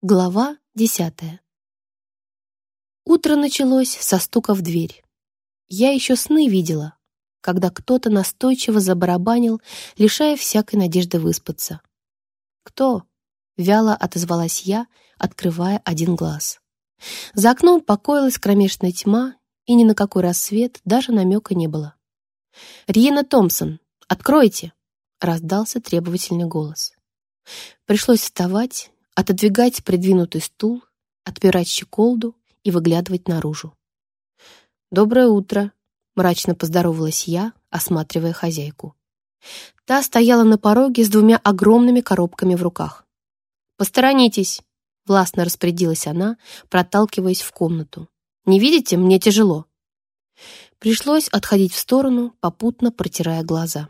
Глава десятая. Утро началось со стука в дверь. Я еще сны видела, когда кто-то настойчиво забарабанил, лишая всякой надежды выспаться. «Кто?» — вяло отозвалась я, открывая один глаз. За окном покоилась кромешная тьма, и ни на какой рассвет даже намека не было. «Риена Томпсон, откройте!» — раздался требовательный голос. Пришлось вставать, отодвигать придвинутый стул, отпирать щеколду и выглядывать наружу. «Доброе утро», — мрачно поздоровалась я, осматривая хозяйку. Та стояла на пороге с двумя огромными коробками в руках. «Посторонитесь», — властно распорядилась она, проталкиваясь в комнату. «Не видите, мне тяжело». Пришлось отходить в сторону, попутно протирая глаза.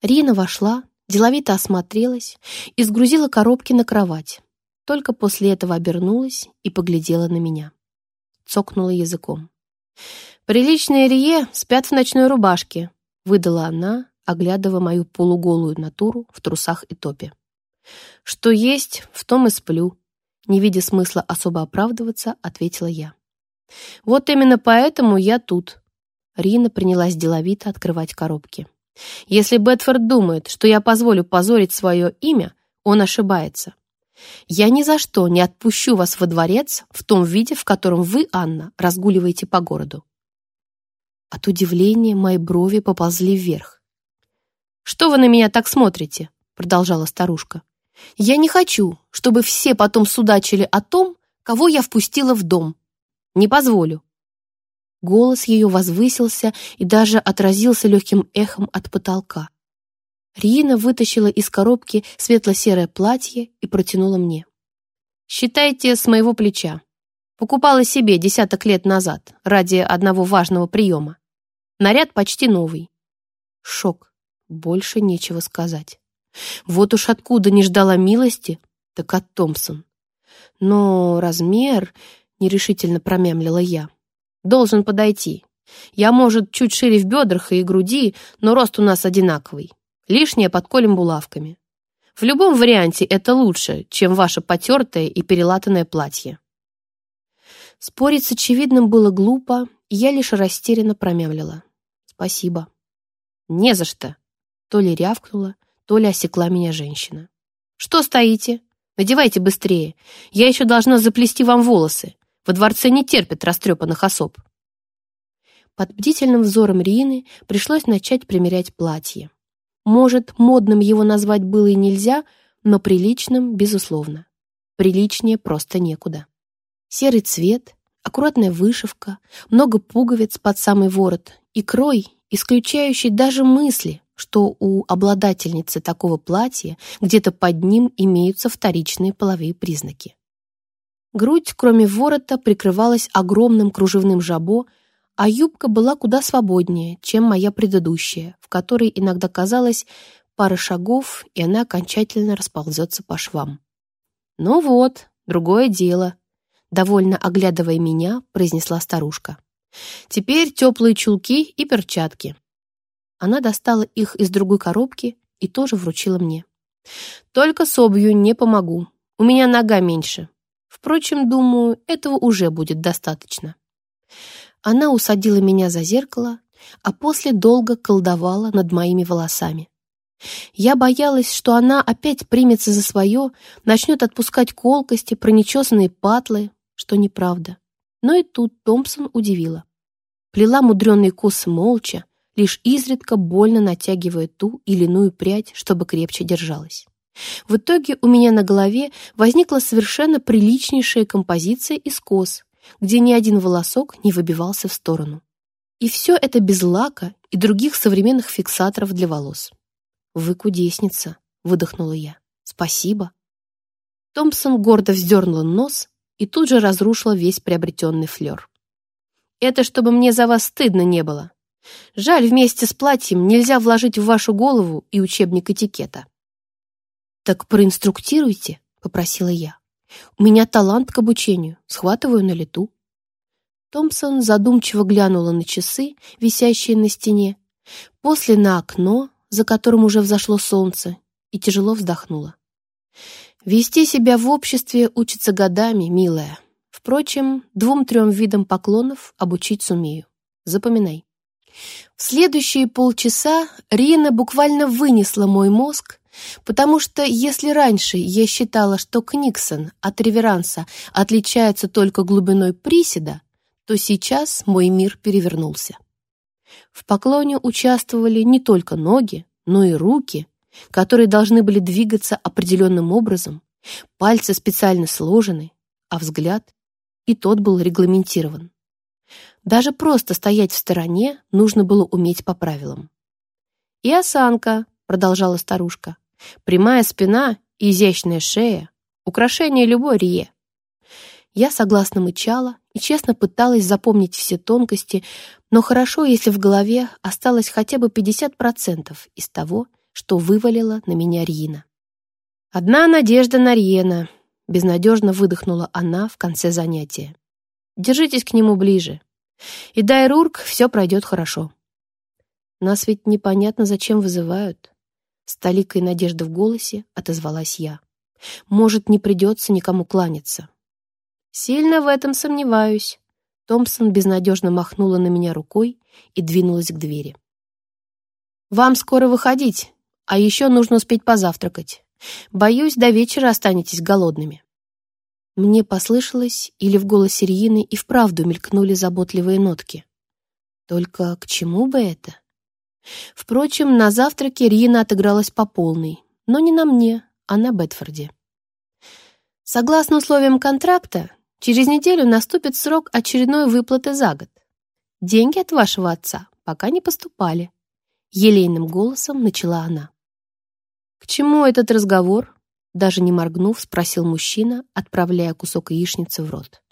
Рина вошла, деловито осмотрелась и сгрузила коробки на кровать. Только после этого обернулась и поглядела на меня. Цокнула языком. «Приличные Рие спят в ночной рубашке», — выдала она, оглядывая мою полуголую натуру в трусах и топе. «Что есть, в том и сплю», — не видя смысла особо оправдываться, ответила я. «Вот именно поэтому я тут». Рина принялась деловито открывать коробки. Если Бетфорд думает, что я позволю позорить свое имя, он ошибается. Я ни за что не отпущу вас во дворец в том виде, в котором вы, Анна, разгуливаете по городу. От удивления мои брови поползли вверх. «Что вы на меня так смотрите?» — продолжала старушка. «Я не хочу, чтобы все потом судачили о том, кого я впустила в дом. Не позволю. Голос ее возвысился и даже отразился легким эхом от потолка. Рина вытащила из коробки светло-серое платье и протянула мне. «Считайте с моего плеча. Покупала себе десяток лет назад ради одного важного приема. Наряд почти новый». Шок. Больше нечего сказать. Вот уж откуда не ждала милости, так от Томпсон. Но размер, нерешительно промямлила я, Должен подойти. Я, может, чуть шире в бедрах и груди, но рост у нас одинаковый. Лишнее подколем булавками. В любом варианте это лучше, чем ваше потертое и перелатанное платье. Спорить с очевидным было глупо, и я лишь растерянно промямлила. Спасибо. Не за что. То ли рявкнула, то ли осекла меня женщина. Что стоите? Надевайте быстрее. Я еще должна заплести вам волосы. Во дворце не терпят растрепанных особ. Под бдительным взором Рины пришлось начать примерять платье. Может, модным его назвать было и нельзя, но приличным, безусловно. Приличнее просто некуда. Серый цвет, аккуратная вышивка, много пуговиц под самый ворот и крой, исключающий даже мысли, что у обладательницы такого платья где-то под ним имеются вторичные половые признаки. Грудь, кроме ворота, прикрывалась огромным кружевным жабо, а юбка была куда свободнее, чем моя предыдущая, в которой иногда казалось пара шагов, и она окончательно расползется по швам. «Ну вот, другое дело», — довольно оглядывая меня, произнесла старушка. «Теперь теплые чулки и перчатки». Она достала их из другой коробки и тоже вручила мне. «Только с обью не помогу. У меня нога меньше. Впрочем, думаю, этого уже будет достаточно. Она усадила меня за зеркало, а после долго колдовала над моими волосами. Я боялась, что она опять примется за свое, начнет отпускать колкости, пронечесанные патлы, что неправда. Но и тут Томпсон удивила. Плела мудреные косы молча, лишь изредка больно натягивая ту или иную прядь, чтобы крепче держалась. В итоге у меня на голове возникла совершенно приличнейшая композиция из кос, где ни один волосок не выбивался в сторону. И все это без лака и других современных фиксаторов для волос. «Вы кудесница», — выдохнула я. «Спасибо». Томпсон гордо вздернула нос и тут же разрушила весь приобретенный флер. «Это чтобы мне за вас стыдно не было. Жаль, вместе с платьем нельзя вложить в вашу голову и учебник этикета». «Так проинструктируйте», — попросила я. «У меня талант к обучению, схватываю на лету». Томпсон задумчиво глянула на часы, висящие на стене, после на окно, за которым уже взошло солнце, и тяжело вздохнула. Вести себя в обществе учится годами, милая. Впрочем, двум-трем видам поклонов обучить сумею. Запоминай. В следующие полчаса Рина буквально вынесла мой мозг, потому что если раньше я считала, что Книксон от реверанса отличается только глубиной приседа, то сейчас мой мир перевернулся. В поклоне участвовали не только ноги, но и руки, которые должны были двигаться определенным образом, пальцы специально сложены, а взгляд и тот был регламентирован. Даже просто стоять в стороне нужно было уметь по правилам. «И осанка», — продолжала старушка, «прямая спина и изящная шея — украшение любой рие». Я согласно мычала и честно пыталась запомнить все тонкости, но хорошо, если в голове осталось хотя бы 50% из того, что вывалила на меня Рина. «Одна надежда на Риена», — безнадежно выдохнула она в конце занятия. «Держитесь к нему ближе. И дай Рурк, все пройдет хорошо». «Нас ведь непонятно, зачем вызывают». С толикой надежды в голосе отозвалась я. «Может, не придется никому кланяться». «Сильно в этом сомневаюсь». Томпсон безнадежно махнула на меня рукой и двинулась к двери. «Вам скоро выходить, а еще нужно успеть позавтракать. Боюсь, до вечера останетесь голодными». Мне послышалось, или в голосе Рьины и вправду мелькнули заботливые нотки. Только к чему бы это? Впрочем, на завтраке Рина отыгралась по полной, но не на мне, а на Бетфорде. Согласно условиям контракта, через неделю наступит срок очередной выплаты за год. Деньги от вашего отца пока не поступали. Елейным голосом начала она. «К чему этот разговор?» Даже не моргнув, спросил мужчина, отправляя кусок яичницы в рот.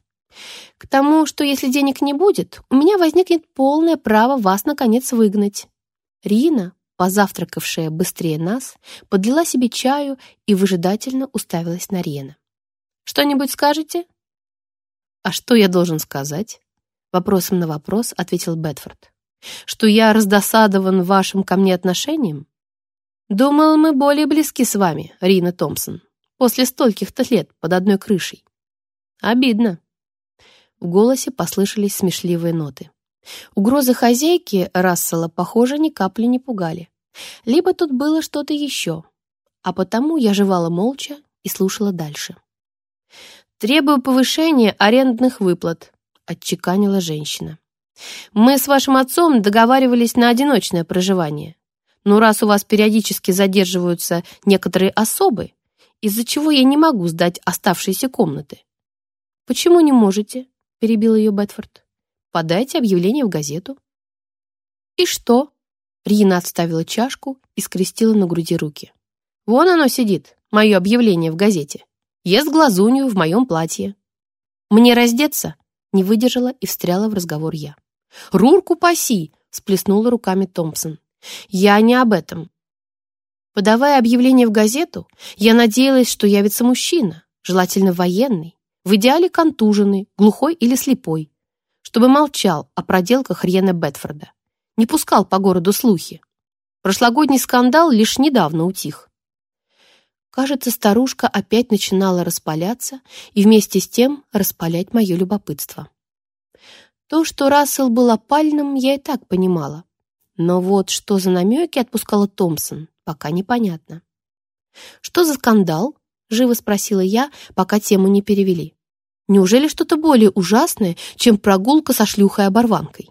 «К тому, что если денег не будет, у меня возникнет полное право вас, наконец, выгнать». Рина, позавтракавшая быстрее нас, подлила себе чаю и выжидательно уставилась на Рена. «Что-нибудь скажете?» «А что я должен сказать?» Вопросом на вопрос ответил Бетфорд что я раздосадован вашим ко мне отношением? Думал, мы более близки с вами, Рина Томпсон, после стольких-то лет под одной крышей. Обидно. В голосе послышались смешливые ноты. Угрозы хозяйки Рассела, похоже, ни капли не пугали. Либо тут было что-то еще, а потому я жевала молча и слушала дальше. «Требую повышения арендных выплат», — отчеканила женщина. Мы с вашим отцом договаривались на одиночное проживание. Но раз у вас периодически задерживаются некоторые особы, из-за чего я не могу сдать оставшиеся комнаты. Почему не можете? перебил ее Бетфорд. Подайте объявление в газету. И что? Рина отставила чашку и скрестила на груди руки. Вон оно сидит, мое объявление в газете. Ест глазунью в моем платье. Мне раздеться? Не выдержала и встряла в разговор я. «Рурку паси!» — сплеснула руками Томпсон. «Я не об этом. Подавая объявление в газету, я надеялась, что явится мужчина, желательно военный, в идеале контуженный, глухой или слепой, чтобы молчал о проделках Рьена Бетфорда, не пускал по городу слухи. Прошлогодний скандал лишь недавно утих. Кажется, старушка опять начинала распаляться и вместе с тем распалять мое любопытство. То, что Рассел был опальным, я и так понимала. Но вот что за намеки отпускала Томпсон, пока непонятно. «Что за скандал?» — живо спросила я, пока тему не перевели. «Неужели что-то более ужасное, чем прогулка со шлюхой-оборванкой?»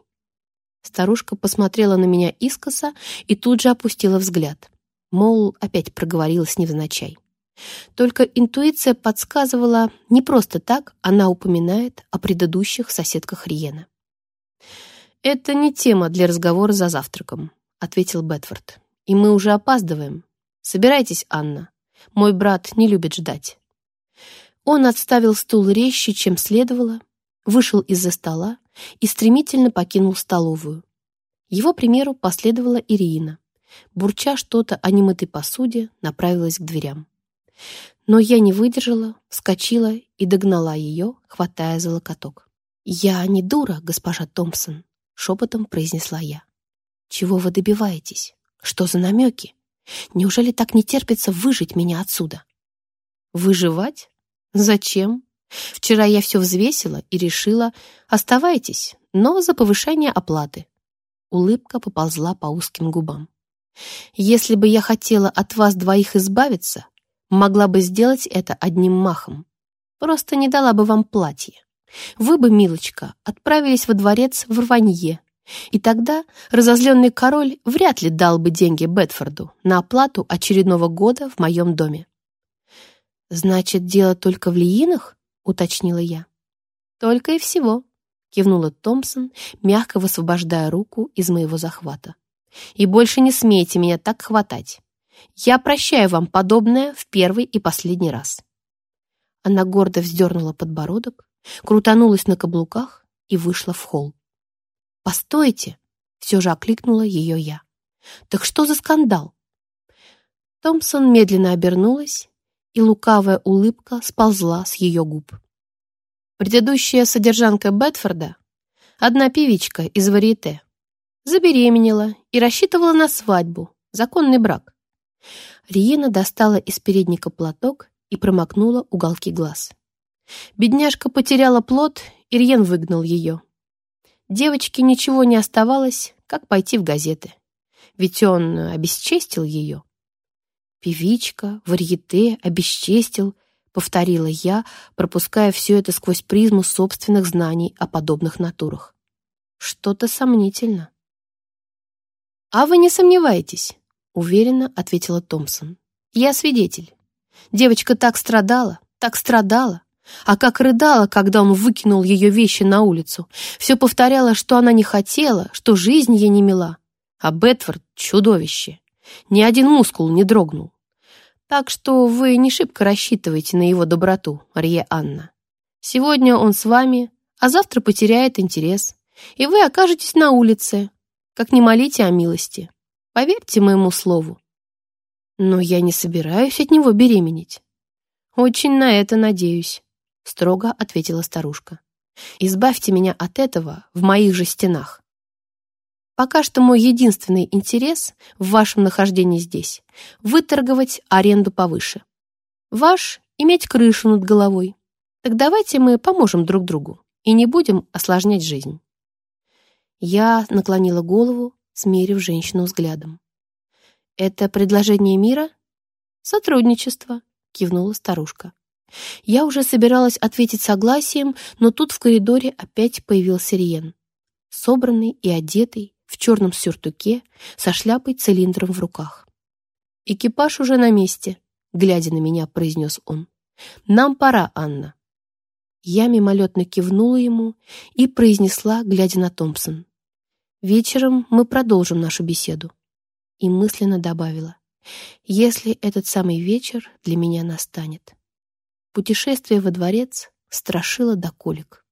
Старушка посмотрела на меня искоса и тут же опустила взгляд. Мол, опять проговорилась невзначай. Только интуиция подсказывала, не просто так она упоминает о предыдущих соседках Риена. «Это не тема для разговора за завтраком», — ответил Бетфорд. «И мы уже опаздываем. Собирайтесь, Анна. Мой брат не любит ждать». Он отставил стул резче, чем следовало, вышел из-за стола и стремительно покинул столовую. Его примеру последовала Ирина. Бурча что-то о немытой посуде, направилась к дверям. Но я не выдержала, вскочила и догнала ее, хватая за локоток. «Я не дура, госпожа Томпсон», — шепотом произнесла я. «Чего вы добиваетесь? Что за намеки? Неужели так не терпится выжить меня отсюда?» Выживать? Зачем? Вчера я все взвесила и решила, оставайтесь, но за повышение оплаты. Улыбка поползла по узким губам. Если бы я хотела от вас двоих избавиться, могла бы сделать это одним махом. Просто не дала бы вам платье. Вы бы, милочка, отправились во дворец в Рванье, и тогда разозленный король вряд ли дал бы деньги Бетфорду на оплату очередного года в моем доме. «Значит, дело только в Лиинах?» — уточнила я. «Только и всего», — кивнула Томпсон, мягко высвобождая руку из моего захвата. «И больше не смейте меня так хватать. Я прощаю вам подобное в первый и последний раз». Она гордо вздернула подбородок, крутанулась на каблуках и вышла в холл. «Постойте!» — все же окликнула ее я. «Так что за скандал?» Томпсон медленно обернулась, и лукавая улыбка сползла с ее губ. Предыдущая содержанка Бетфорда, одна певичка из варьете, забеременела и рассчитывала на свадьбу, законный брак. Риена достала из передника платок и промокнула уголки глаз. Бедняжка потеряла плод, и Риен выгнал ее. Девочке ничего не оставалось, как пойти в газеты. Ведь он обесчестил ее. Певичка, варьете, обесчестил, повторила я, пропуская все это сквозь призму собственных знаний о подобных натурах. Что-то сомнительно. «А вы не сомневаетесь», — уверенно ответила Томпсон. «Я свидетель. Девочка так страдала, так страдала. А как рыдала, когда он выкинул ее вещи на улицу. Все повторяла, что она не хотела, что жизнь ей не мила. А Бетфорд — чудовище. Ни один мускул не дрогнул. Так что вы не шибко рассчитываете на его доброту, Арье Анна. Сегодня он с вами, а завтра потеряет интерес. И вы окажетесь на улице. Как не молите о милости. Поверьте моему слову. Но я не собираюсь от него беременеть. Очень на это надеюсь строго ответила старушка. Избавьте меня от этого в моих же стенах. Пока что мой единственный интерес в вашем нахождении здесь — выторговать аренду повыше. Ваш — иметь крышу над головой. Так давайте мы поможем друг другу и не будем осложнять жизнь. Я наклонила голову, смерив женщину взглядом. «Это предложение мира?» «Сотрудничество», — кивнула старушка. Я уже собиралась ответить согласием, но тут в коридоре опять появился Риен. Собранный и одетый, в черном сюртуке, со шляпой-цилиндром в руках. «Экипаж уже на месте», — глядя на меня, произнес он. «Нам пора, Анна». Я мимолетно кивнула ему и произнесла, глядя на Томпсон. «Вечером мы продолжим нашу беседу». И мысленно добавила, «если этот самый вечер для меня настанет». Путешествие во дворец страшило до колик.